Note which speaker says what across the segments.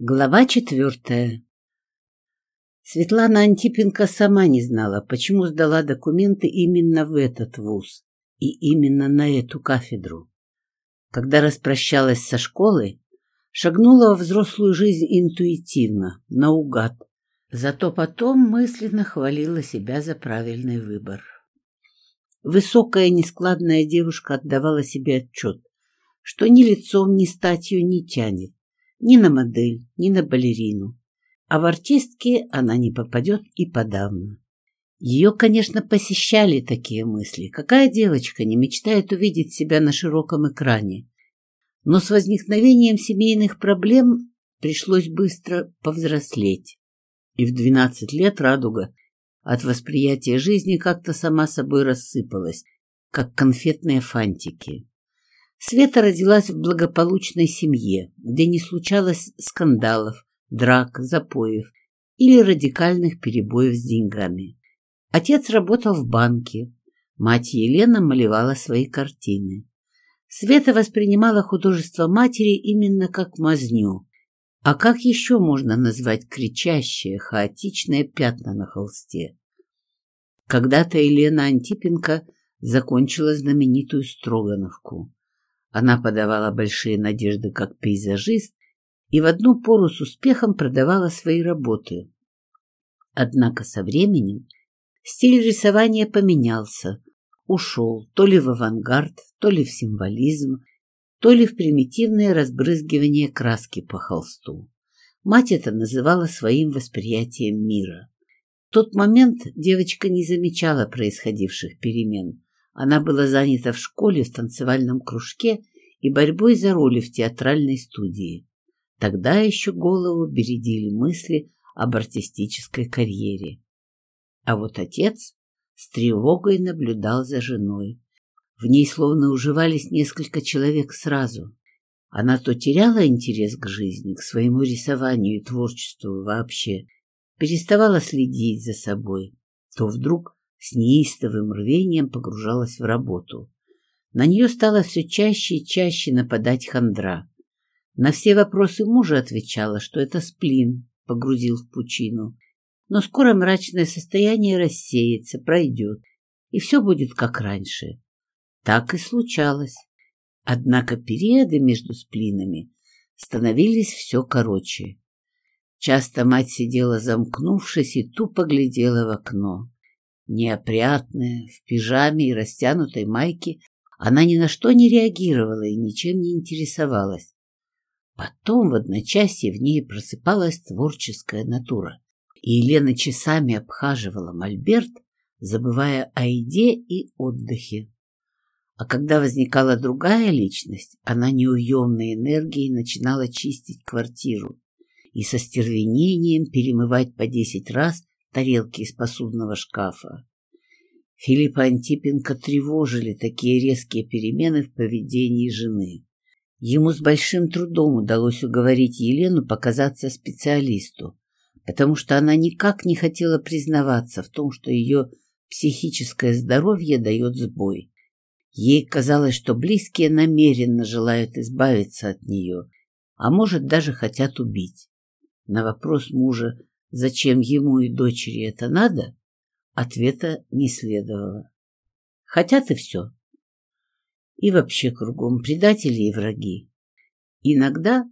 Speaker 1: Глава четвертая Светлана Антипенко сама не знала, почему сдала документы именно в этот вуз и именно на эту кафедру. Когда распрощалась со школой, шагнула во взрослую жизнь интуитивно, наугад, зато потом мысленно хвалила себя за правильный выбор. Высокая нескладная девушка отдавала себе отчет, что ни лицом, ни статью не тянет, ни на модель, ни на балерину. А в артистке она не попадет и подавно. Ее, конечно, посещали такие мысли. Какая девочка не мечтает увидеть себя на широком экране? Но с возникновением семейных проблем пришлось быстро повзрослеть. И в двенадцать лет радуга от восприятия жизни как-то сама собой рассыпалась, как конфетные фантики. Света родилась в благополучной семье, где не случалось скандалов, драк, запоев или радикальных перебоев с деньгами. Отец работал в банке, мать Елена малевала свои картины. Света воспринимала художество матери именно как мазню. А как еще можно назвать кричащие, хаотичные пятна на холсте? Когда-то Елена Антипенко закончила знаменитую Строгановку. Она подавала большие надежды как пейзажист и в одну пору с успехом продавала свои работы. Однако со временем стиль рисования поменялся, ушел то ли в авангард, то ли в символизм, то ли в примитивное разбрызгивание краски по холсту. Мать это называла своим восприятием мира. В тот момент девочка не замечала происходивших перемен. Она была занята в школе в танцевальном кружке и борьбой за роли в театральной студии. Тогда еще голову бередили мысли об артистической карьере. А вот отец с тревогой наблюдал за женой. В ней словно уживались несколько человек сразу. Она то теряла интерес к жизни, к своему рисованию и творчеству вообще, переставала следить за собой, то вдруг с неистовым рвением погружалась в работу. На нее стало все чаще и чаще нападать хандра. На все вопросы мужа отвечала, что это сплин погрузил в пучину. Но скоро мрачное состояние рассеется, пройдет, и все будет как раньше. Так и случалось. Однако периоды между сплинами становились все короче. Часто мать сидела замкнувшись и тупо глядела в окно. Неопрятная, в пижаме и растянутой майке, она ни на что не реагировала и ничем не интересовалась. Потом в одночасье в ней просыпалась творческая натура, и Елена часами обхаживала мольберт, забывая о еде и отдыхе. А когда возникала другая личность, она неуемной энергией начинала чистить квартиру и со стервенением перемывать по десять раз тарелки из посудного шкафа. Филиппа Антипенко тревожили такие резкие перемены в поведении жены. Ему с большим трудом удалось уговорить Елену показаться специалисту, потому что она никак не хотела признаваться в том, что ее психическое здоровье дает сбой. Ей казалось, что близкие намеренно желают избавиться от нее, а может даже хотят убить. На вопрос мужа, зачем ему и дочери это надо, Ответа не следовало. Хотят и все. И вообще кругом предатели и враги. Иногда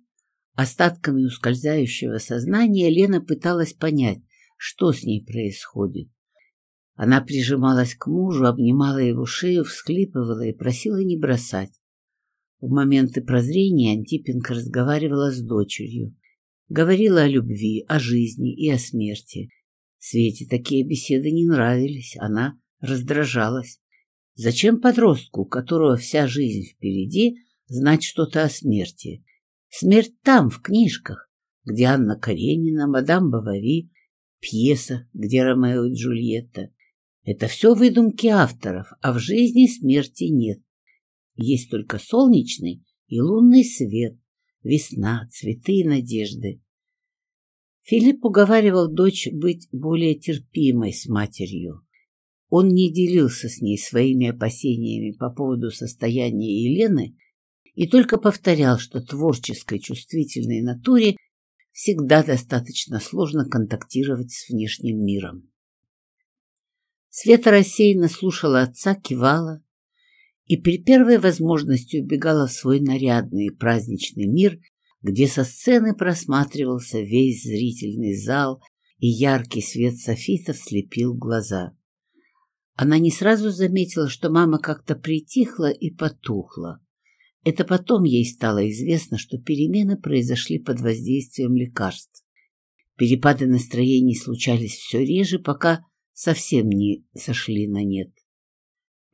Speaker 1: остатками ускользающего сознания Лена пыталась понять, что с ней происходит. Она прижималась к мужу, обнимала его шею, всхлипывала и просила не бросать. В моменты прозрения Антипенко разговаривала с дочерью. Говорила о любви, о жизни и о смерти. Свете такие беседы не нравились, она раздражалась. Зачем подростку, у которого вся жизнь впереди, знать что-то о смерти? Смерть там, в книжках, где Анна Каренина, мадам Бавари, пьеса, где Ромео и Джульетта. Это все выдумки авторов, а в жизни смерти нет. Есть только солнечный и лунный свет, весна, цветы и надежды. Филипп уговаривал дочь быть более терпимой с матерью. Он не делился с ней своими опасениями по поводу состояния Елены и только повторял, что творческой чувствительной натуре всегда достаточно сложно контактировать с внешним миром. Света рассеянно слушала отца, кивала и при первой возможности убегала в свой нарядный праздничный мир, где со сцены просматривался весь зрительный зал, и яркий свет софитов слепил глаза. Она не сразу заметила, что мама как-то притихла и потухла. Это потом ей стало известно, что перемены произошли под воздействием лекарств. Перепады настроений случались все реже, пока совсем не сошли на нет.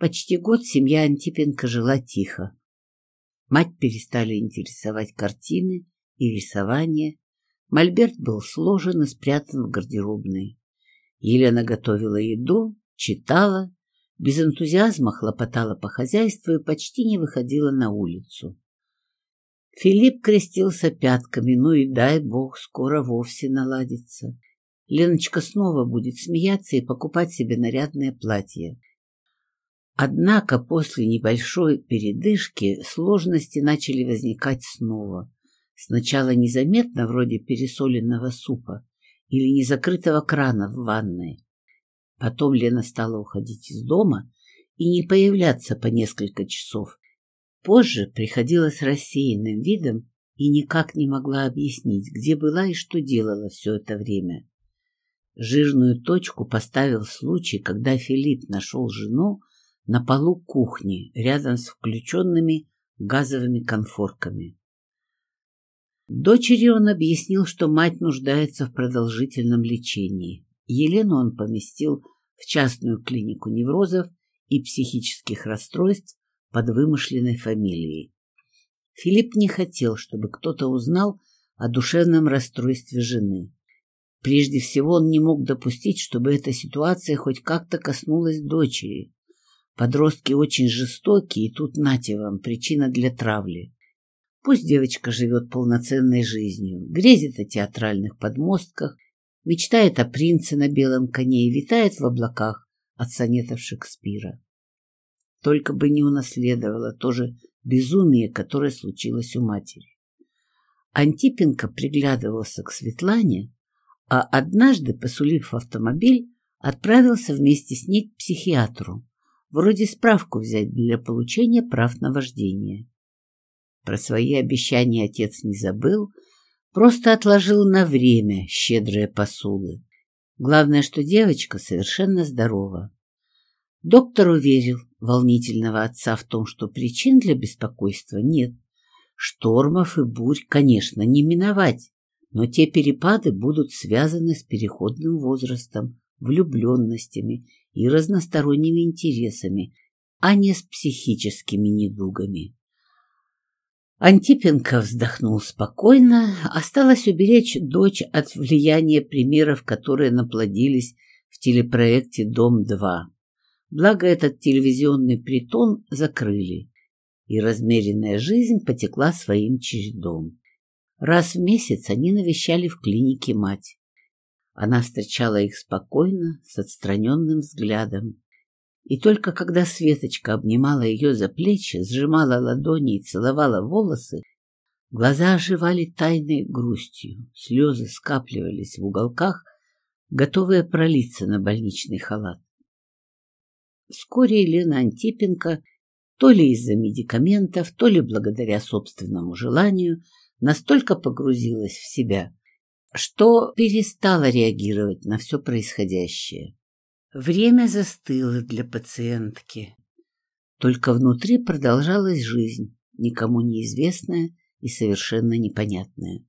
Speaker 1: Почти год семья Антипенко жила тихо. Мать перестали интересовать картины и рисование. Мольберт был сложен и спрятан в гардеробной. Елена готовила еду, читала без энтузиазма хлопотала по хозяйству и почти не выходила на улицу. Филипп крестился пятками, ну и дай бог, скоро вовсе наладится. Леночка снова будет смеяться и покупать себе нарядное платье. Однако после небольшой передышки сложности начали возникать снова. Сначала незаметно, вроде пересоленного супа или незакрытого крана в ванной. Потом Лена стала уходить из дома и не появляться по несколько часов. Позже приходила с рассеянным видом и никак не могла объяснить, где была и что делала все это время. Жирную точку поставил случай, когда Филипп нашел жену на полу кухни рядом с включенными газовыми конфорками. Дочери он объяснил, что мать нуждается в продолжительном лечении. Елену он поместил в частную клинику неврозов и психических расстройств под вымышленной фамилией. Филипп не хотел, чтобы кто-то узнал о душевном расстройстве жены. Прежде всего, он не мог допустить, чтобы эта ситуация хоть как-то коснулась дочери. Подростки очень жестокие, и тут нате вам причина для травли. Пусть девочка живет полноценной жизнью, грезит о театральных подмостках мечтает о принце на белом коне и витает в облаках от сонетов Шекспира. Только бы не унаследовала то же безумие, которое случилось у матери. Антипенко приглядывался к Светлане, а однажды, посулив автомобиль, отправился вместе с ней к психиатру, вроде справку взять для получения прав на вождение. Про свои обещания отец не забыл, Просто отложил на время щедрые посулы. Главное, что девочка совершенно здорова. Доктор уверил волнительного отца в том, что причин для беспокойства нет. Штормов и бурь, конечно, не миновать, но те перепады будут связаны с переходным возрастом, влюбленностями и разносторонними интересами, а не с психическими недугами. Антипенко вздохнул спокойно, осталось уберечь дочь от влияния примеров, которые наплодились в телепроекте «Дом-2». Благо этот телевизионный притон закрыли, и размеренная жизнь потекла своим чередом. Раз в месяц они навещали в клинике мать. Она встречала их спокойно, с отстраненным взглядом, и только когда Светочка обнимала ее за плечи, сжимала ладони и целовала волосы, глаза оживали тайной грустью, слезы скапливались в уголках, готовые пролиться на больничный халат. Вскоре Елена Антипенко, то ли из-за медикаментов, то ли благодаря собственному желанию, настолько погрузилась в себя, что перестала реагировать на все происходящее. Время застыло для пациентки. Только внутри продолжалась жизнь, никому неизвестная и совершенно непонятная.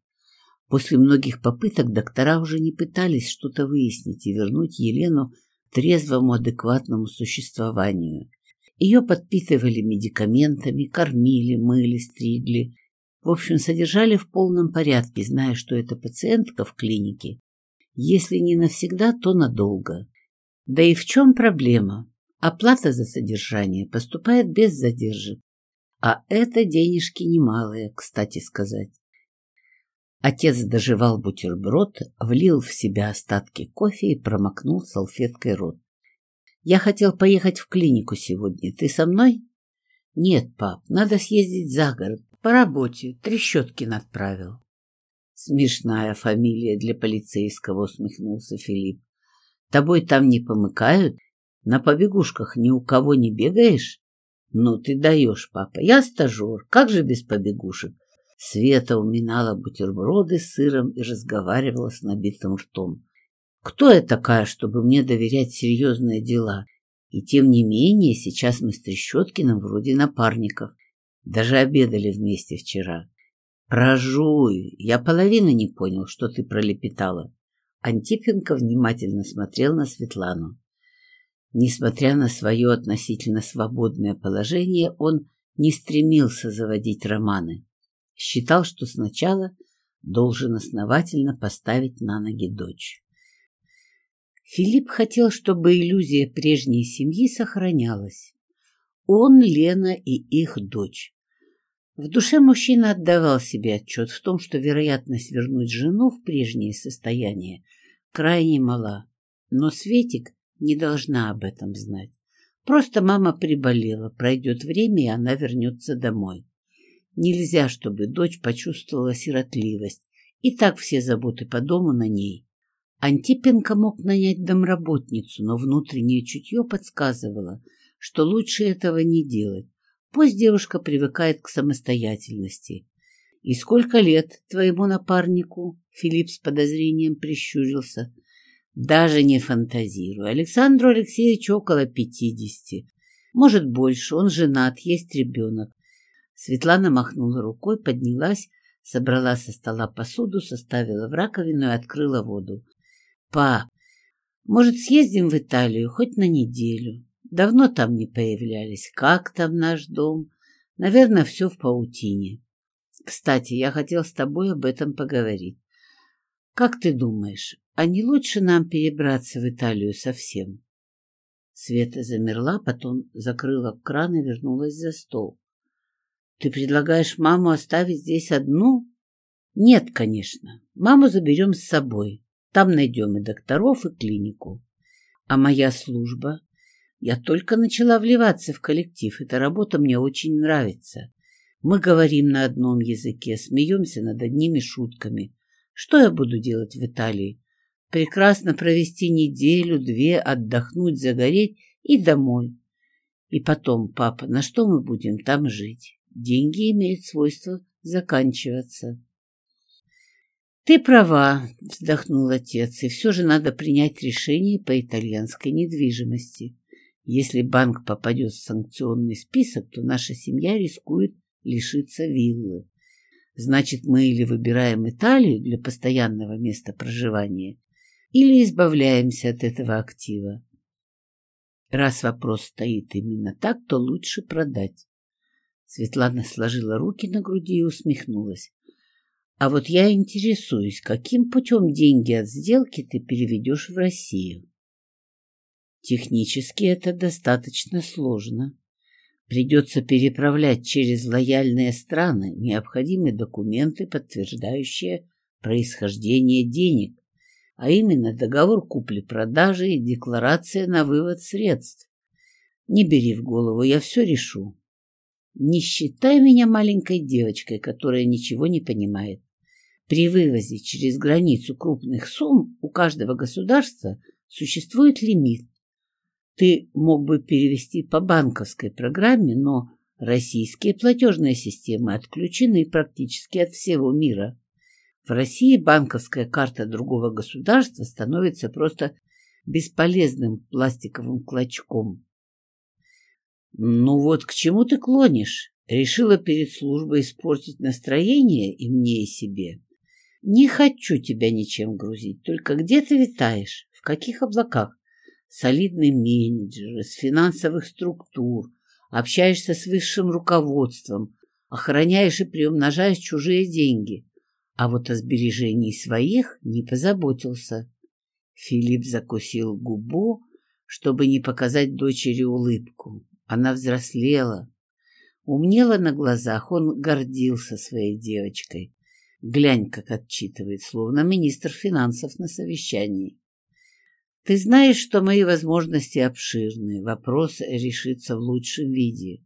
Speaker 1: После многих попыток доктора уже не пытались что-то выяснить и вернуть Елену к трезвому, адекватному существованию. Ее подпитывали медикаментами, кормили, мыли, стригли. В общем, содержали в полном порядке, зная, что эта пациентка в клинике, если не навсегда, то надолго. Да и в чем проблема? Оплата за содержание поступает без задержек. А это денежки немалые, кстати сказать. Отец доживал бутерброд, влил в себя остатки кофе и промокнул салфеткой рот. «Я хотел поехать в клинику сегодня. Ты со мной?» «Нет, пап, надо съездить за город. По работе. Трещоткин отправил». Смешная фамилия для полицейского, усмехнулся Филипп. Тобой там не помыкают? На побегушках ни у кого не бегаешь? Ну ты даешь, папа. Я стажер. Как же без побегушек? Света уминала бутерброды с сыром и разговаривала с набитым ртом. Кто я такая, чтобы мне доверять серьезные дела? И тем не менее, сейчас мы с Трещоткиным вроде напарников. Даже обедали вместе вчера. Прожуй, я половину не понял, что ты пролепетала. Антипенко внимательно смотрел на Светлану. Несмотря на свое относительно свободное положение, он не стремился заводить романы. Считал, что сначала должен основательно поставить на ноги дочь. Филипп хотел, чтобы иллюзия прежней семьи сохранялась. Он, Лена и их дочь. В душе мужчина отдавал себе отчет в том, что вероятность вернуть жену в прежнее состояние крайне мала. Но Светик не должна об этом знать. Просто мама приболела, пройдет время, и она вернется домой. Нельзя, чтобы дочь почувствовала сиротливость, и так все заботы по дому на ней. Антипенко мог нанять домработницу, но внутреннее чутье подсказывало, что лучше этого не делать. Пусть девушка привыкает к самостоятельности. «И сколько лет твоему напарнику?» Филипп с подозрением прищурился. «Даже не фантазирую. Александру Алексеевичу около пятидесяти. Может, больше. Он женат, есть ребенок». Светлана махнула рукой, поднялась, собрала со стола посуду, составила в раковину и открыла воду. «Пап, может, съездим в Италию хоть на неделю? Давно там не появлялись. Как там наш дом? Наверное, все в паутине. Кстати, я хотел с тобой об этом поговорить. Как ты думаешь, а не лучше нам перебраться в Италию совсем?» Света замерла, потом закрыла кран и вернулась за стол. «Ты предлагаешь маму оставить здесь одну?» «Нет, конечно. Маму заберем с собой. Там найдем и докторов, и клинику. А моя служба? Я только начала вливаться в коллектив. Эта работа мне очень нравится. Мы говорим на одном языке, смеемся над одними шутками. Что я буду делать в Италии? Прекрасно провести неделю-две, отдохнуть, загореть и домой. И потом, папа, на что мы будем там жить? Деньги имеют свойство заканчиваться. «Ты права», — вздохнул отец, — «и все же надо принять решение по итальянской недвижимости. Если банк попадет в санкционный список, то наша семья рискует лишиться виллы. Значит, мы или выбираем Италию для постоянного места проживания, или избавляемся от этого актива. Раз вопрос стоит именно так, то лучше продать. Светлана сложила руки на груди и усмехнулась. А вот я интересуюсь, каким путем деньги от сделки ты переведешь в Россию? Технически это достаточно сложно. Придется переправлять через лояльные страны необходимые документы, подтверждающие происхождение денег, а именно договор купли-продажи и декларация на вывод средств. Не бери в голову, я все решу. Не считай меня маленькой девочкой, которая ничего не понимает. При вывозе через границу крупных сумм у каждого государства существует лимит. Ты мог бы перевести по банковской программе, но российские платежные системы отключены практически от всего мира. В России банковская карта другого государства становится просто бесполезным пластиковым клочком. Ну вот к чему ты клонишь? Решила перед службой испортить настроение и мне, и себе. Не хочу тебя ничем грузить, только где ты витаешь, в каких облаках? Солидный менеджер из финансовых структур, общаешься с высшим руководством, охраняешь и приумножаешь чужие деньги. А вот о сбережении своих не позаботился. Филипп закусил губу, чтобы не показать дочери улыбку. Она взрослела, умнела на глазах, он гордился своей девочкой. Глянь, как отчитывает, словно министр финансов на совещании. Ты знаешь, что мои возможности обширны, вопрос решится в лучшем виде.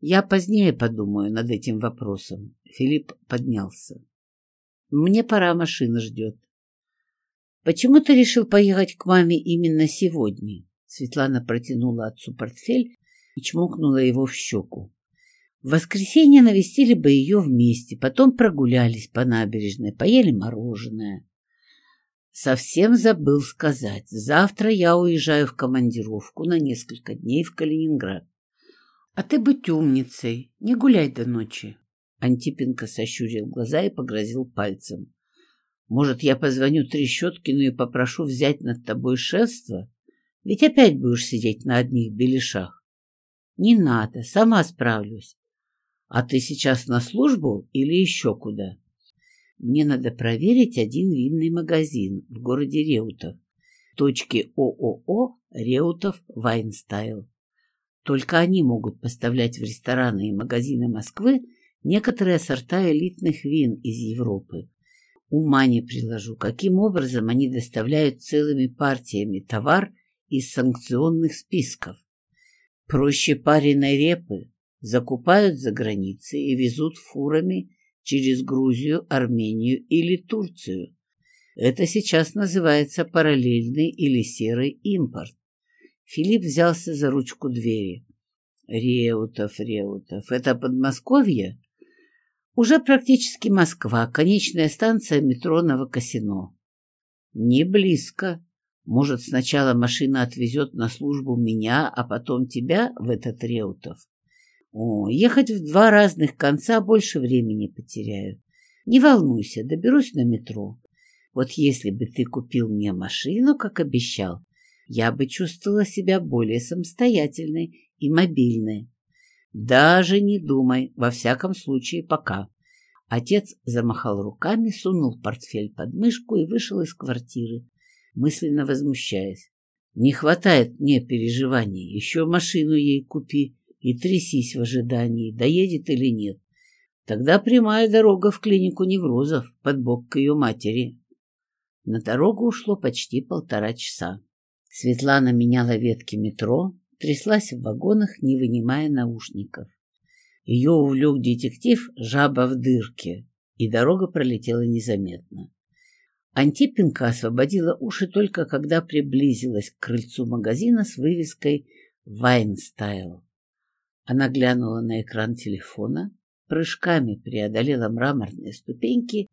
Speaker 1: Я позднее подумаю над этим вопросом. Филипп поднялся. Мне пора, машина ждет. Почему ты решил поехать к маме именно сегодня? Светлана протянула отцу портфель и чмокнула его в щеку. В воскресенье навестили бы ее вместе, потом прогулялись по набережной, поели мороженое. Совсем забыл сказать. Завтра я уезжаю в командировку на несколько дней в Калининград. А ты быть умницей, не гуляй до ночи. Антипенко сощурил глаза и погрозил пальцем. Может, я позвоню Трещоткину и попрошу взять над тобой шефство? Ведь опять будешь сидеть на одних беляшах. Не надо, сама справлюсь. А ты сейчас на службу или еще куда? Мне надо проверить один винный магазин в городе Реутов. Точки ООО Реутов Вайнстайл. Только они могут поставлять в рестораны и магазины Москвы некоторые сорта элитных вин из Европы. Ума не приложу, каким образом они доставляют целыми партиями товар из санкционных списков. Проще пареной репы закупают за границей и везут фурами через Грузию, Армению или Турцию. Это сейчас называется параллельный или серый импорт. Филипп взялся за ручку двери. Реутов, Реутов. Это Подмосковье? Уже практически Москва, конечная станция метро Новокосино. Не близко. Может, сначала машина отвезет на службу меня, а потом тебя в этот Реутов? О, ехать в два разных конца больше времени потеряю. Не волнуйся, доберусь на метро. Вот если бы ты купил мне машину, как обещал, я бы чувствовала себя более самостоятельной и мобильной. Даже не думай, во всяком случае, пока. Отец замахал руками, сунул портфель под мышку и вышел из квартиры, мысленно возмущаясь. Не хватает мне переживаний, еще машину ей купи и трясись в ожидании, доедет или нет. Тогда прямая дорога в клинику неврозов под бок к ее матери. На дорогу ушло почти полтора часа. Светлана меняла ветки метро, тряслась в вагонах, не вынимая наушников. Ее увлек детектив «Жаба в дырке», и дорога пролетела незаметно. Антипенко освободила уши только когда приблизилась к крыльцу магазина с вывеской «Вайнстайл». Она глянула на экран телефона, прыжками преодолела мраморные ступеньки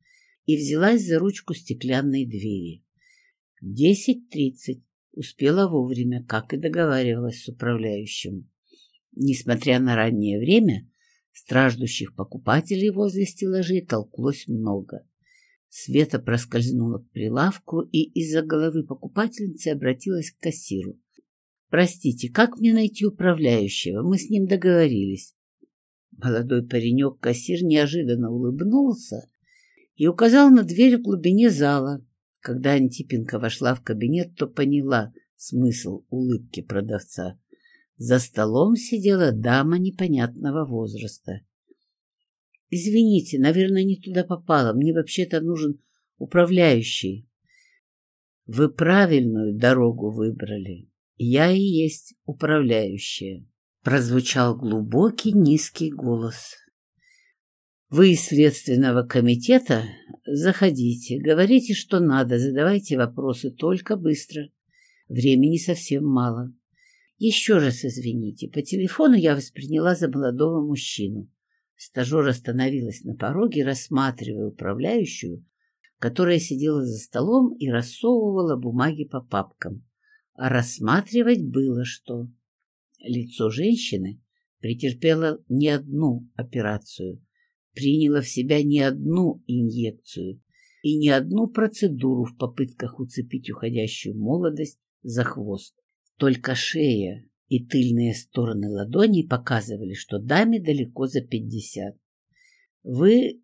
Speaker 1: и взялась за ручку стеклянной двери. Десять тридцать. Успела вовремя, как и договаривалась с управляющим. Несмотря на раннее время, страждущих покупателей возле стеллажей толклось много. Света проскользнула к прилавку и из-за головы покупательницы обратилась к кассиру. Простите, как мне найти управляющего? Мы с ним договорились. Молодой паренек-кассир неожиданно улыбнулся и указал на дверь в глубине зала. Когда Антипенко вошла в кабинет, то поняла смысл улыбки продавца. За столом сидела дама непонятного возраста. «Извините, наверное, не туда попала. Мне вообще-то нужен управляющий». «Вы правильную дорогу выбрали. «Я и есть управляющая», — прозвучал глубокий низкий голос. «Вы из Следственного комитета? Заходите, говорите, что надо, задавайте вопросы, только быстро. Времени совсем мало. Еще раз извините, по телефону я восприняла за молодого мужчину». Стажер остановилась на пороге, рассматривая управляющую, которая сидела за столом и рассовывала бумаги по папкам а рассматривать было что. Лицо женщины претерпело не одну операцию, приняло в себя не одну инъекцию и не одну процедуру в попытках уцепить уходящую молодость за хвост. Только шея и тыльные стороны ладоней показывали, что даме далеко за пятьдесят. «Вы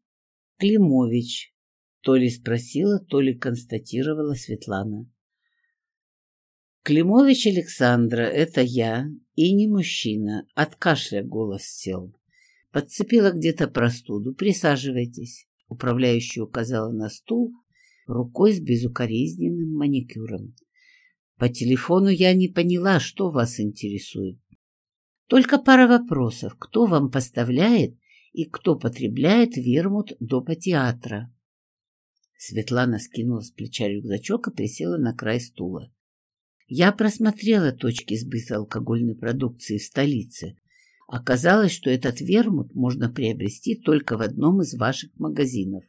Speaker 1: Климович?» — то ли спросила, то ли констатировала Светлана. Климович Александра, это я, и не мужчина, от кашля голос сел. Подцепила где-то простуду, присаживайтесь. Управляющая указала на стул рукой с безукоризненным маникюром. По телефону я не поняла, что вас интересует. Только пара вопросов. Кто вам поставляет и кто потребляет вермут до театра? Светлана скинула с плеча рюкзачок и присела на край стула. Я просмотрела точки сбыта алкогольной продукции в столице. Оказалось, что этот вермут можно приобрести только в одном из ваших магазинов.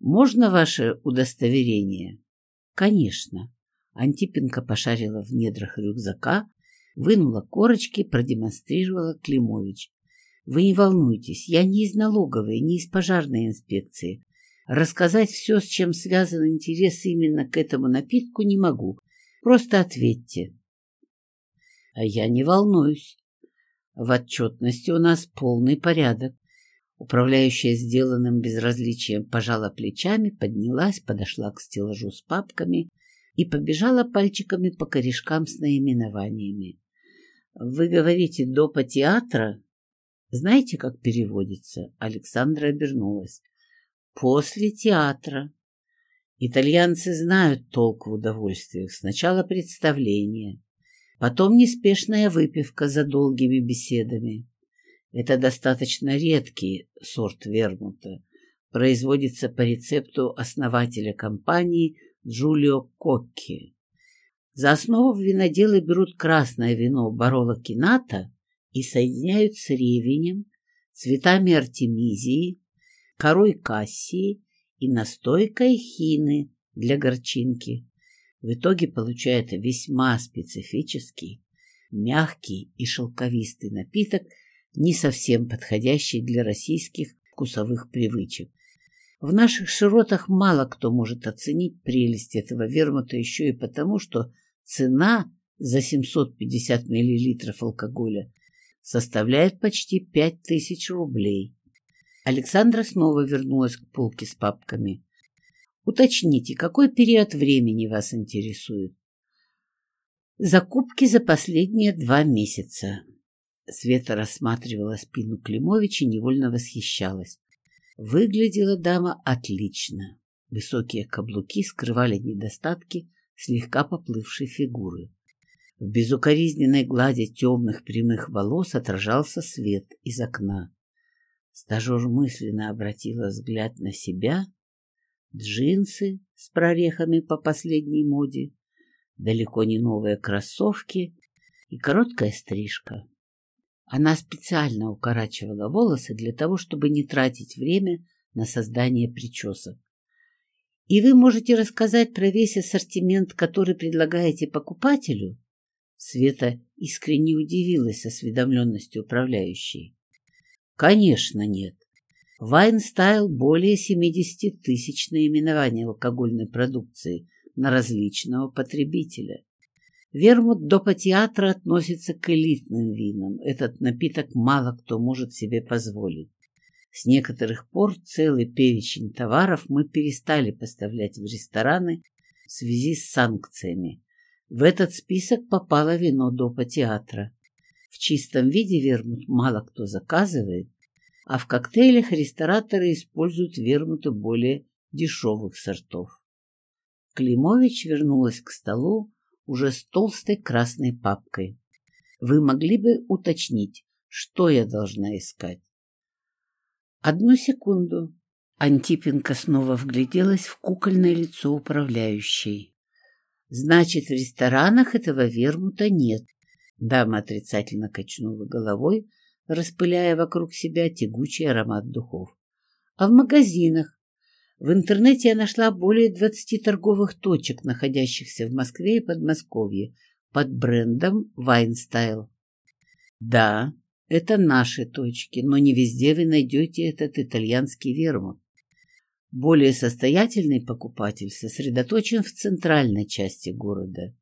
Speaker 1: Можно ваше удостоверение? Конечно. Антипенко пошарила в недрах рюкзака, вынула корочки, продемонстрировала Климович. Вы не волнуйтесь, я не из налоговой, не из пожарной инспекции. Рассказать все, с чем связан интерес именно к этому напитку, не могу. Просто ответьте. А я не волнуюсь. В отчетности у нас полный порядок. Управляющая сделанным безразличием пожала плечами, поднялась, подошла к стеллажу с папками и побежала пальчиками по корешкам с наименованиями. «Вы говорите «допа театра»?» «Знаете, как переводится?» Александра обернулась. После театра. Итальянцы знают толк в удовольствиях. Сначала представление, потом неспешная выпивка за долгими беседами. Это достаточно редкий сорт вермута. Производится по рецепту основателя компании Джулио Кокки. За основу виноделы берут красное вино Барола Кината и соединяют с ревенем, цветами артемизии, корой кассии и настойкой хины для горчинки. В итоге получается весьма специфический, мягкий и шелковистый напиток, не совсем подходящий для российских вкусовых привычек. В наших широтах мало кто может оценить прелесть этого вермута еще и потому, что цена за 750 мл алкоголя составляет почти 5000 рублей. Александра снова вернулась к полке с папками. Уточните, какой период времени вас интересует? Закупки за последние два месяца. Света рассматривала спину Климовича невольно восхищалась. Выглядела дама отлично. Высокие каблуки скрывали недостатки слегка поплывшей фигуры. В безукоризненной глади темных прямых волос отражался свет из окна. Стажер мысленно обратила взгляд на себя. Джинсы с прорехами по последней моде, далеко не новые кроссовки и короткая стрижка. Она специально укорачивала волосы для того, чтобы не тратить время на создание причесок. И вы можете рассказать про весь ассортимент, который предлагаете покупателю? Света искренне удивилась осведомленности управляющей. Конечно, нет. Вайнстайл более 70 тысяч наименований алкогольной продукции на различного потребителя. Вермут до театра относится к элитным винам. Этот напиток мало кто может себе позволить. С некоторых пор целый перечень товаров мы перестали поставлять в рестораны в связи с санкциями. В этот список попало вино до театра. В чистом виде вермут мало кто заказывает, а в коктейлях рестораторы используют вермуты более дешевых сортов. Климович вернулась к столу уже с толстой красной папкой. Вы могли бы уточнить, что я должна искать? Одну секунду. Антипенко снова вгляделась в кукольное лицо управляющей. Значит, в ресторанах этого вермута нет. Дама отрицательно качнула головой, распыляя вокруг себя тягучий аромат духов. А в магазинах? В интернете я нашла более 20 торговых точек, находящихся в Москве и Подмосковье, под брендом Вайнстайл. Да, это наши точки, но не везде вы найдете этот итальянский вермут. Более состоятельный покупатель сосредоточен в центральной части города.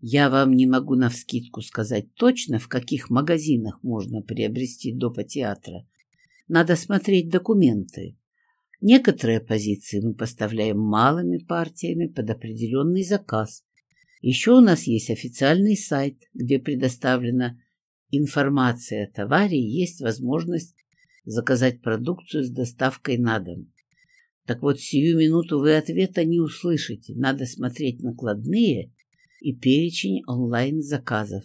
Speaker 1: Я вам не могу навскидку сказать точно, в каких магазинах можно приобрести допа театра. Надо смотреть документы. Некоторые позиции мы поставляем малыми партиями под определенный заказ. Еще у нас есть официальный сайт, где предоставлена информация о товаре и есть возможность заказать продукцию с доставкой на дом. Так вот, сию минуту вы ответа не услышите. Надо смотреть накладные и перечень онлайн-заказов.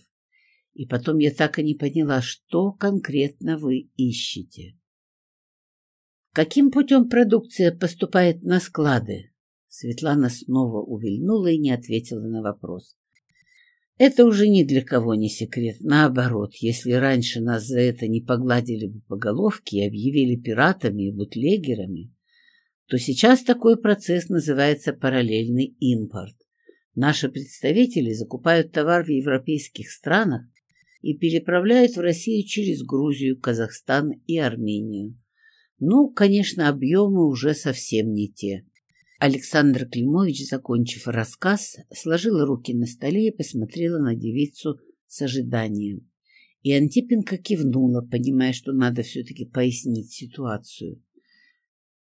Speaker 1: И потом я так и не поняла, что конкретно вы ищете. Каким путем продукция поступает на склады? Светлана снова увильнула и не ответила на вопрос. Это уже ни для кого не секрет. Наоборот, если раньше нас за это не погладили бы по головке и объявили пиратами и бутлегерами, то сейчас такой процесс называется параллельный импорт. Наши представители закупают товар в европейских странах и переправляют в Россию через Грузию, Казахстан и Армению. Ну, конечно, объемы уже совсем не те. Александр Климович, закончив рассказ, сложила руки на столе и посмотрела на девицу с ожиданием. И Антипенко кивнула, понимая, что надо все-таки пояснить ситуацию.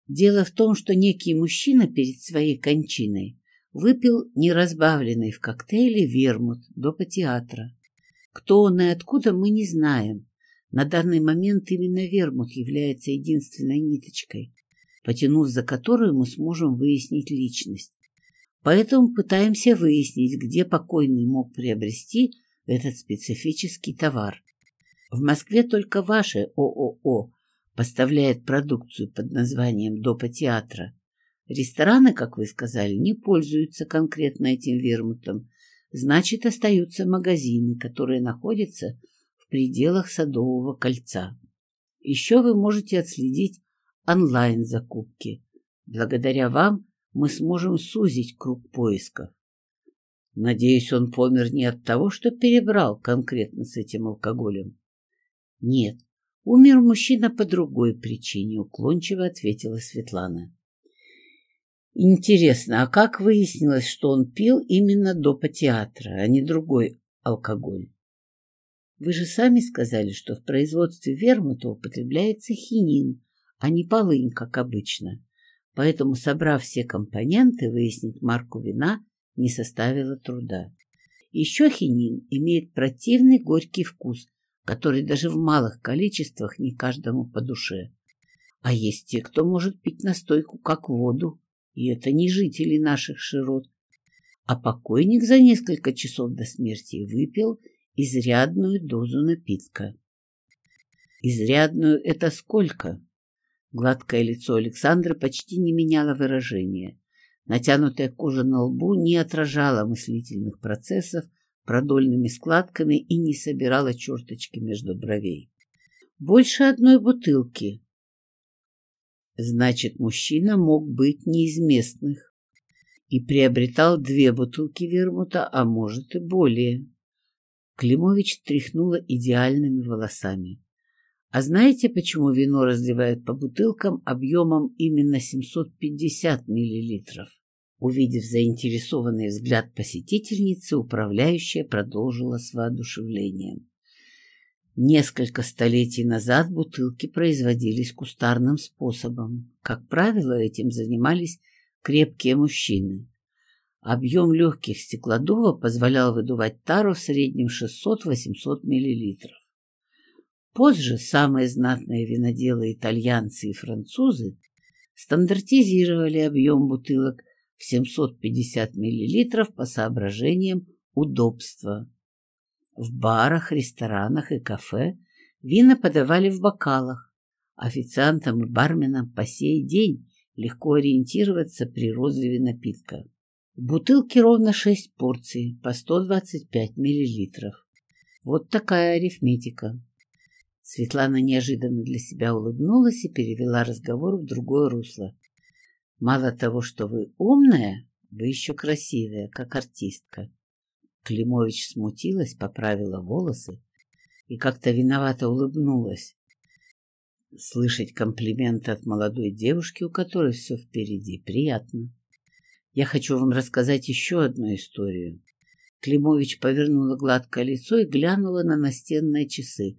Speaker 1: Дело в том, что некий мужчина перед своей кончиной выпил неразбавленный в коктейле вермут до театра. Кто он и откуда, мы не знаем. На данный момент именно вермут является единственной ниточкой, потянув за которую мы сможем выяснить личность. Поэтому пытаемся выяснить, где покойный мог приобрести этот специфический товар. В Москве только ваше ООО поставляет продукцию под названием Допа театра. Рестораны, как вы сказали, не пользуются конкретно этим вермутом. Значит, остаются магазины, которые находятся в пределах Садового кольца. Еще вы можете отследить онлайн-закупки. Благодаря вам мы сможем сузить круг поисков. Надеюсь, он помер не от того, что перебрал конкретно с этим алкоголем. Нет, умер мужчина по другой причине, уклончиво ответила Светлана. Интересно, а как выяснилось, что он пил именно до театра, а не другой алкоголь? Вы же сами сказали, что в производстве вермута употребляется хинин, а не полынь, как обычно. Поэтому, собрав все компоненты, выяснить марку вина не составило труда. Еще хинин имеет противный горький вкус, который даже в малых количествах не каждому по душе. А есть те, кто может пить настойку как воду, и это не жители наших широт. А покойник за несколько часов до смерти выпил изрядную дозу напитка. Изрядную — это сколько? Гладкое лицо Александра почти не меняло выражения. Натянутая кожа на лбу не отражала мыслительных процессов продольными складками и не собирала черточки между бровей. Больше одной бутылки. Значит, мужчина мог быть не из местных и приобретал две бутылки вермута, а может и более. Климович тряхнула идеальными волосами. А знаете, почему вино разливают по бутылкам объемом именно 750 миллилитров? Увидев заинтересованный взгляд посетительницы, управляющая продолжила с воодушевлением. Несколько столетий назад бутылки производились кустарным способом. Как правило, этим занимались крепкие мужчины. Объем легких стеклодува позволял выдувать тару в среднем 600-800 мл. Позже самые знатные виноделы итальянцы и французы стандартизировали объем бутылок в 750 мл по соображениям удобства. В барах, ресторанах и кафе вина подавали в бокалах. Официантам и барменам по сей день легко ориентироваться при розливе напитка. В бутылке ровно 6 порций по 125 мл. Вот такая арифметика. Светлана неожиданно для себя улыбнулась и перевела разговор в другое русло. «Мало того, что вы умная, вы еще красивая, как артистка». Климович смутилась, поправила волосы и как-то виновато улыбнулась. Слышать комплименты от молодой девушки, у которой все впереди, приятно. Я хочу вам рассказать еще одну историю. Климович повернула гладкое лицо и глянула на настенные часы.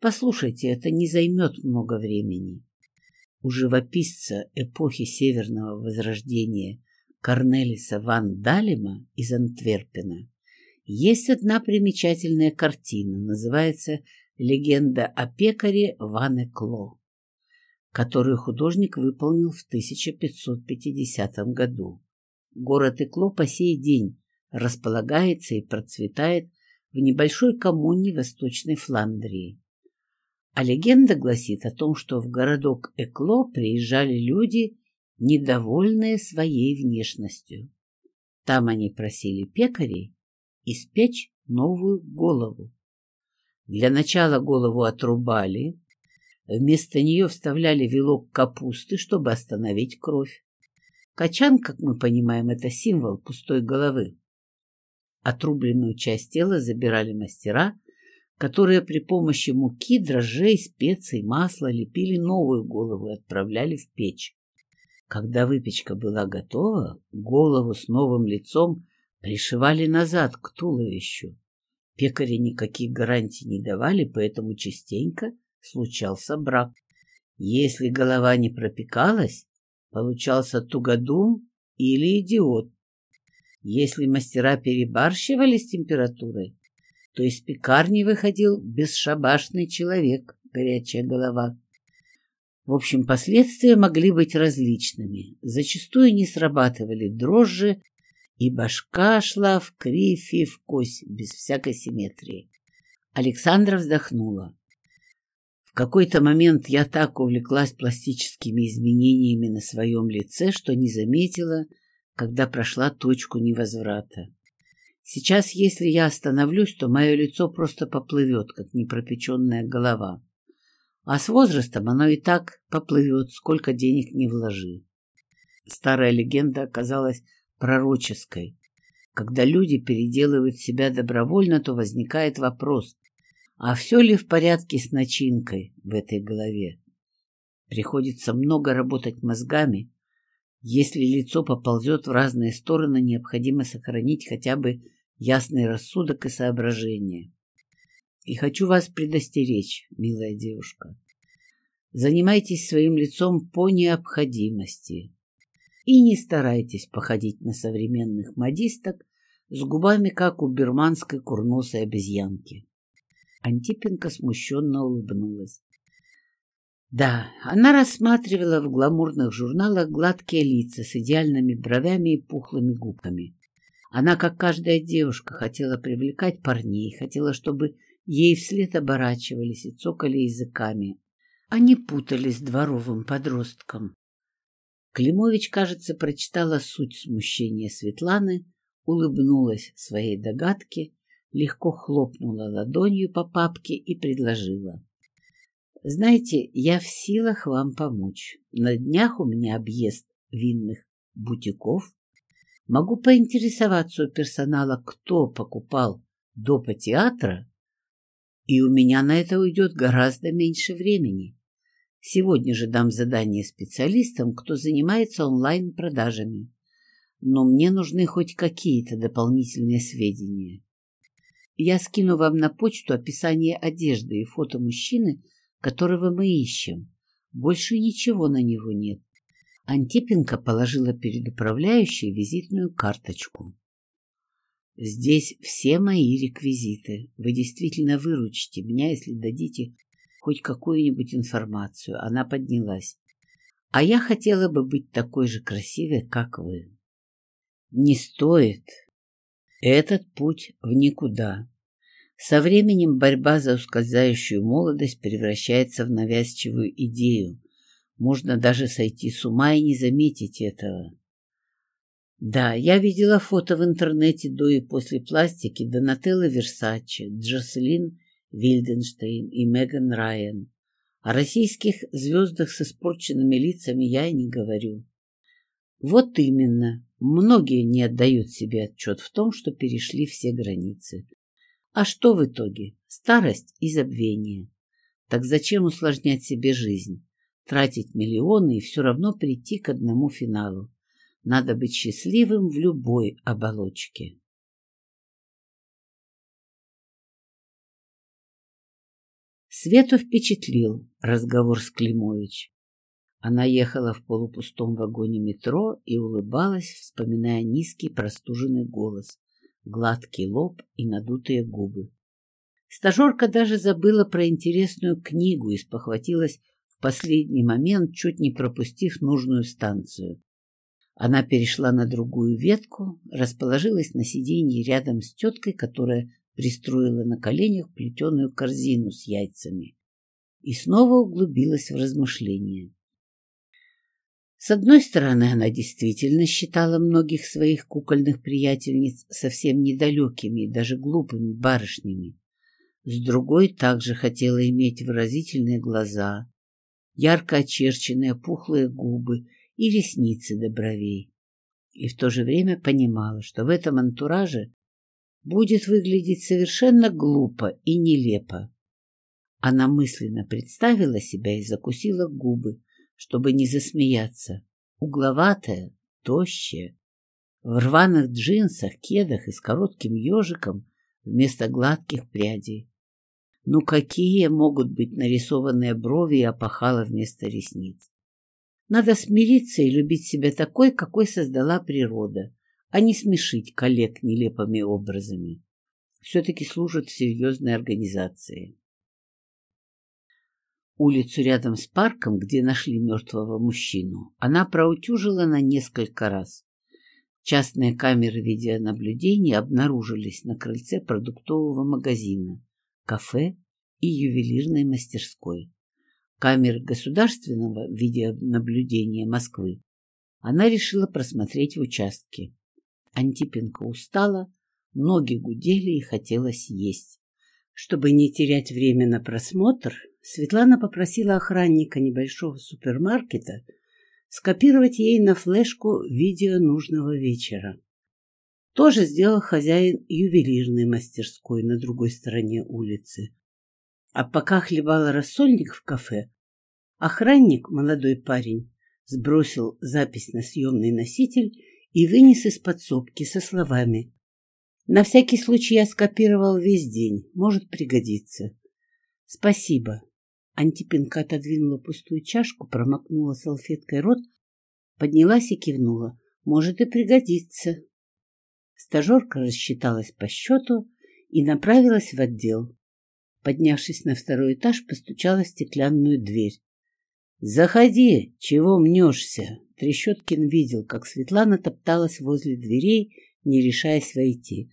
Speaker 1: Послушайте, это не займет много времени. У живописца эпохи Северного Возрождения Корнелиса ван Далима из Антверпена есть одна примечательная картина, называется «Легенда о пекаре Ване Кло», которую художник выполнил в 1550 году. Город Экло по сей день располагается и процветает в небольшой коммуне Восточной Фландрии. А легенда гласит о том, что в городок Экло приезжали люди, недовольные своей внешностью. Там они просили пекарей испечь новую голову. Для начала голову отрубали, вместо нее вставляли вилок капусты, чтобы остановить кровь. Качан, как мы понимаем, это символ пустой головы. Отрубленную часть тела забирали мастера, которые при помощи муки, дрожжей, специй, масла лепили новую голову и отправляли в печь. Когда выпечка была готова, голову с новым лицом пришивали назад к туловищу. Пекари никаких гарантий не давали, поэтому частенько случался брак. Если голова не пропекалась, получался тугодум или идиот. Если мастера перебарщивали с температурой, то из пекарни выходил бесшабашный человек, горячая голова. В общем, последствия могли быть различными. Зачастую не срабатывали дрожжи, и башка шла в кривь в кось, без всякой симметрии. Александра вздохнула. В какой-то момент я так увлеклась пластическими изменениями на своем лице, что не заметила, когда прошла точку невозврата. Сейчас, если я остановлюсь, то мое лицо просто поплывет, как непропеченная голова. А с возрастом оно и так поплывет, сколько денег не вложи. Старая легенда оказалась пророческой. Когда люди переделывают себя добровольно, то возникает вопрос, а все ли в порядке с начинкой в этой голове? Приходится много работать мозгами, если лицо поползет в разные стороны, необходимо сохранить хотя бы ясный рассудок и соображение. И хочу вас предостеречь, милая девушка. Занимайтесь своим лицом по необходимости. И не старайтесь походить на современных модисток с губами, как у бирманской курносой обезьянки. Антипенко смущенно улыбнулась. Да, она рассматривала в гламурных журналах гладкие лица с идеальными бровями и пухлыми губками. Она, как каждая девушка, хотела привлекать парней, хотела, чтобы ей вслед оборачивались и цокали языками, а не путались дворовым подростком. Климович, кажется, прочитала суть смущения Светланы, улыбнулась своей догадке, легко хлопнула ладонью по папке и предложила. Знаете, я в силах вам помочь. На днях у меня объезд винных бутиков. Могу поинтересоваться у персонала, кто покупал допа театра, и у меня на это уйдет гораздо меньше времени. Сегодня же дам задание специалистам, кто занимается онлайн-продажами. Но мне нужны хоть какие-то дополнительные сведения. Я скину вам на почту описание одежды и фото мужчины, которого мы ищем. Больше ничего на него нет. Антипенко положила перед управляющей визитную карточку. Здесь все мои реквизиты. Вы действительно выручите меня, если дадите хоть какую-нибудь информацию. Она поднялась. А я хотела бы быть такой же красивой, как вы. Не стоит. Этот путь в никуда. Со временем борьба за ускользающую молодость превращается в навязчивую идею. Можно даже сойти с ума и не заметить этого. Да, я видела фото в интернете до и после пластики Донателлы Версаче, Джоселин Вильденштейн и Меган Райан. О российских звездах с испорченными лицами я и не говорю. Вот именно, многие не отдают себе отчет в том, что перешли все границы. А что в итоге? Старость и забвение. Так зачем усложнять себе жизнь? Тратить миллионы и все равно прийти к одному финалу. Надо быть счастливым в любой оболочке. Свету впечатлил разговор с Климович. Она ехала в полупустом вагоне метро и улыбалась, вспоминая низкий простуженный голос, гладкий лоб и надутые губы. Стажерка даже забыла про интересную книгу и спохватилась в последний момент, чуть не пропустив нужную станцию. Она перешла на другую ветку, расположилась на сиденье рядом с теткой, которая пристроила на коленях плетеную корзину с яйцами. и снова углубилась в размышления. С одной стороны, она действительно считала многих своих кукольных приятельниц совсем недалекими и даже глупыми барышнями. С другой также хотела иметь выразительные глаза, ярко очерченные пухлые губы и ресницы до бровей. И в то же время понимала, что в этом антураже будет выглядеть совершенно глупо и нелепо. Она мысленно представила себя и закусила губы, чтобы не засмеяться. Угловатая, тощая, в рваных джинсах, кедах и с коротким ежиком вместо гладких прядей. Ну какие могут быть нарисованные брови и опахала вместо ресниц? Надо смириться и любить себя такой, какой создала природа, а не смешить коллег нелепыми образами. Все-таки служат серьезной организации. Улицу рядом с парком, где нашли мертвого мужчину, она проутюжила на несколько раз. Частные камеры видеонаблюдения обнаружились на крыльце продуктового магазина, кафе и ювелирной мастерской. Камеры государственного видеонаблюдения Москвы она решила просмотреть в участке. Антипенко устала, ноги гудели и хотелось есть. Чтобы не терять время на просмотр, Светлана попросила охранника небольшого супермаркета скопировать ей на флешку видео нужного вечера. Тоже сделал хозяин ювелирной мастерской на другой стороне улицы. А пока хлебала рассольник в кафе, охранник, молодой парень, сбросил запись на съемный носитель и вынес из подсобки со словами «На всякий случай я скопировал весь день, может пригодиться». «Спасибо». Антипенко отодвинула пустую чашку, промокнула салфеткой рот, поднялась и кивнула. «Может и пригодится». Стажерка рассчиталась по счету и направилась в отдел. Поднявшись на второй этаж, постучала в стеклянную дверь. «Заходи! Чего мнешься?» Трещоткин видел, как Светлана топталась возле дверей, не решаясь войти.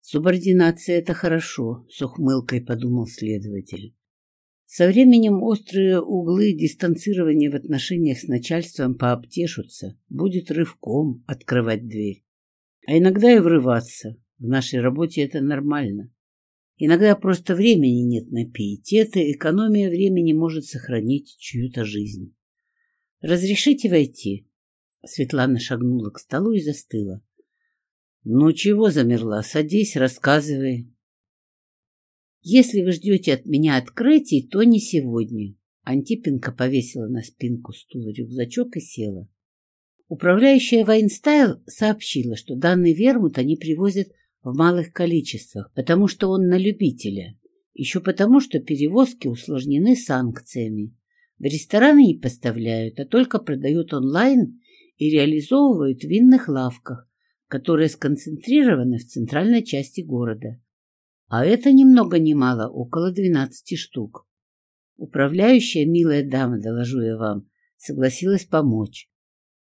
Speaker 1: «Субординация — это хорошо», — с ухмылкой подумал следователь. Со временем острые углы дистанцирования в отношениях с начальством пообтешутся, будет рывком открывать дверь. А иногда и врываться. В нашей работе это нормально. Иногда просто времени нет на пиететы, экономия времени может сохранить чью-то жизнь. «Разрешите войти?» Светлана шагнула к столу и застыла. «Ну чего замерла? Садись, рассказывай». «Если вы ждете от меня открытий, то не сегодня». Антипенко повесила на спинку стула рюкзачок и села. Управляющая Вайнстайл сообщила, что данный вермут они привозят в малых количествах, потому что он на любителя. Еще потому, что перевозки усложнены санкциями. В рестораны не поставляют, а только продают онлайн и реализовывают в винных лавках, которые сконцентрированы в центральной части города. А это ни много ни мало, около 12 штук. Управляющая, милая дама, доложу я вам, согласилась помочь.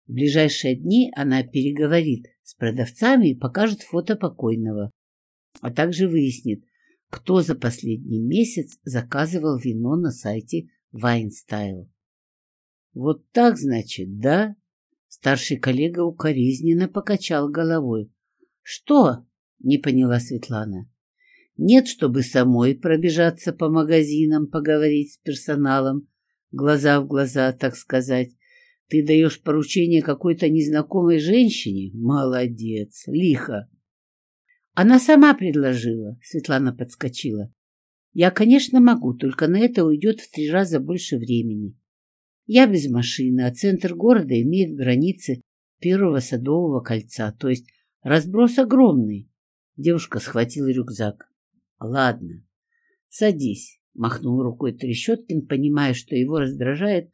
Speaker 1: В ближайшие дни она переговорит с продавцами и покажет фото покойного, а также выяснит, кто за последний месяц заказывал вино на сайте Вайнстайл. Вот так, значит, да? Старший коллега укоризненно покачал головой. «Что?» — не поняла Светлана. «Нет, чтобы самой пробежаться по магазинам, поговорить с персоналом, глаза в глаза, так сказать. Ты даешь поручение какой-то незнакомой женщине? Молодец, лихо!» «Она сама предложила», — Светлана подскочила. «Я, конечно, могу, только на это уйдет в три раза больше времени. Я без машины, а центр города имеет границы первого садового кольца, то есть разброс огромный. Девушка схватила рюкзак. Ладно, садись, махнул рукой Трещоткин, понимая, что его раздражает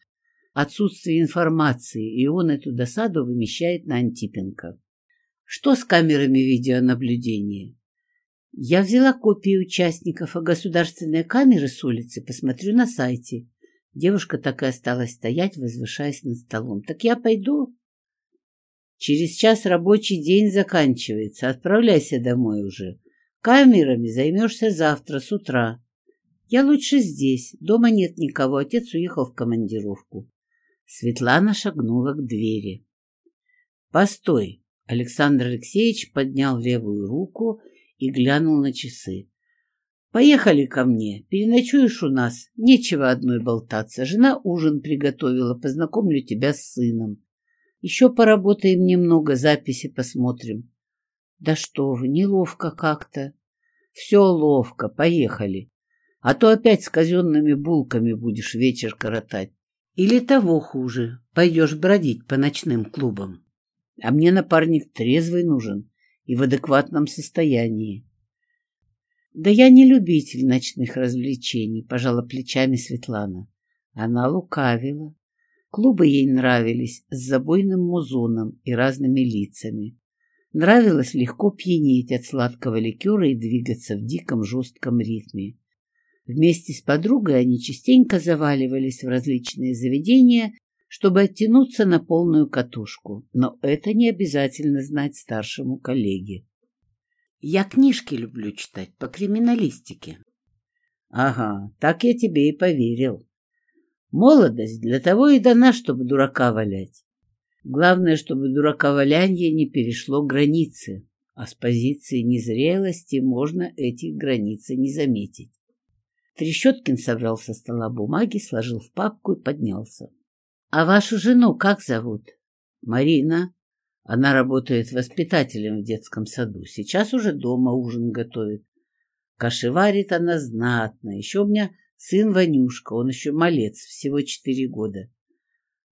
Speaker 1: отсутствие информации, и он эту досаду вымещает на Антипенко. Что с камерами видеонаблюдения? Я взяла копии участников, а государственные камеры с улицы посмотрю на сайте. Девушка так и осталась стоять, возвышаясь над столом. «Так я пойду?» «Через час рабочий день заканчивается. Отправляйся домой уже. Камерами займешься завтра с утра». Я лучше здесь. Дома нет никого. Отец уехал в командировку. Светлана шагнула к двери. «Постой!» Александр Алексеевич поднял левую руку и глянул на часы. «Поехали ко мне. Переночуешь у нас. Нечего одной болтаться. Жена ужин приготовила. Познакомлю тебя с сыном. Еще поработаем немного, записи посмотрим». «Да что вы, неловко как-то». «Все ловко. Поехали. А то опять с казенными булками будешь вечер коротать. Или того хуже, пойдешь бродить по ночным клубам. А мне напарник трезвый нужен и в адекватном состоянии. Да я не любитель ночных развлечений, пожала плечами Светлана. Она лукавила. Клубы ей нравились с забойным музоном и разными лицами. Нравилось легко пьянеть от сладкого ликера и двигаться в диком жестком ритме. Вместе с подругой они частенько заваливались в различные заведения, чтобы оттянуться на полную катушку, но это не обязательно знать старшему коллеге. Я книжки люблю читать по криминалистике. Ага, так я тебе и поверил. Молодость для того и дана, чтобы дурака валять. Главное, чтобы дурака валянье не перешло границы, а с позиции незрелости можно эти границы не заметить. Трещоткин собрал со стола бумаги, сложил в папку и поднялся. — А вашу жену как зовут? — Марина. Она работает воспитателем в детском саду. Сейчас уже дома ужин готовит. Кашеварит она знатно. Еще у меня сын Ванюшка, он еще малец, всего четыре года.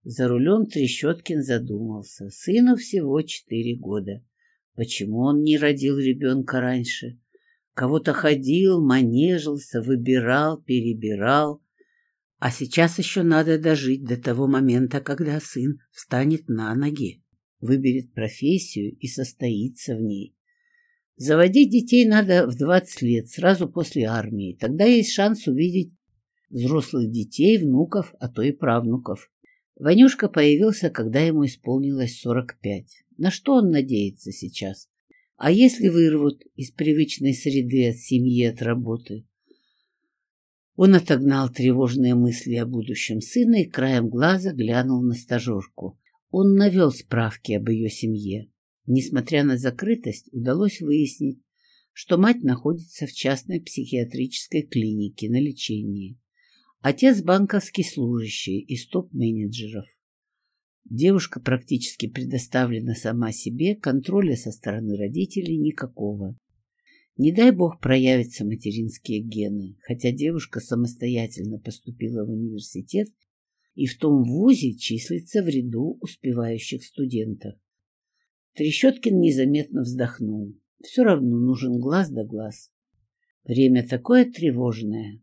Speaker 1: За рулем Трещоткин задумался. Сыну всего четыре года. Почему он не родил ребенка раньше? Кого-то ходил, манежился, выбирал, перебирал. А сейчас еще надо дожить до того момента, когда сын встанет на ноги, выберет профессию и состоится в ней. Заводить детей надо в 20 лет, сразу после армии. Тогда есть шанс увидеть взрослых детей, внуков, а то и правнуков. Ванюшка появился, когда ему исполнилось 45. На что он надеется сейчас? А если вырвут из привычной среды от семьи, от работы? Он отогнал тревожные мысли о будущем сына и краем глаза глянул на стажерку. Он навел справки об ее семье. Несмотря на закрытость, удалось выяснить, что мать находится в частной психиатрической клинике на лечении. Отец банковский служащий из топ-менеджеров. Девушка практически предоставлена сама себе, контроля со стороны родителей никакого. Не дай бог проявятся материнские гены, хотя девушка самостоятельно поступила в университет и в том вузе числится в ряду успевающих студентов. Трещоткин незаметно вздохнул. Все равно нужен глаз да глаз. Время такое тревожное.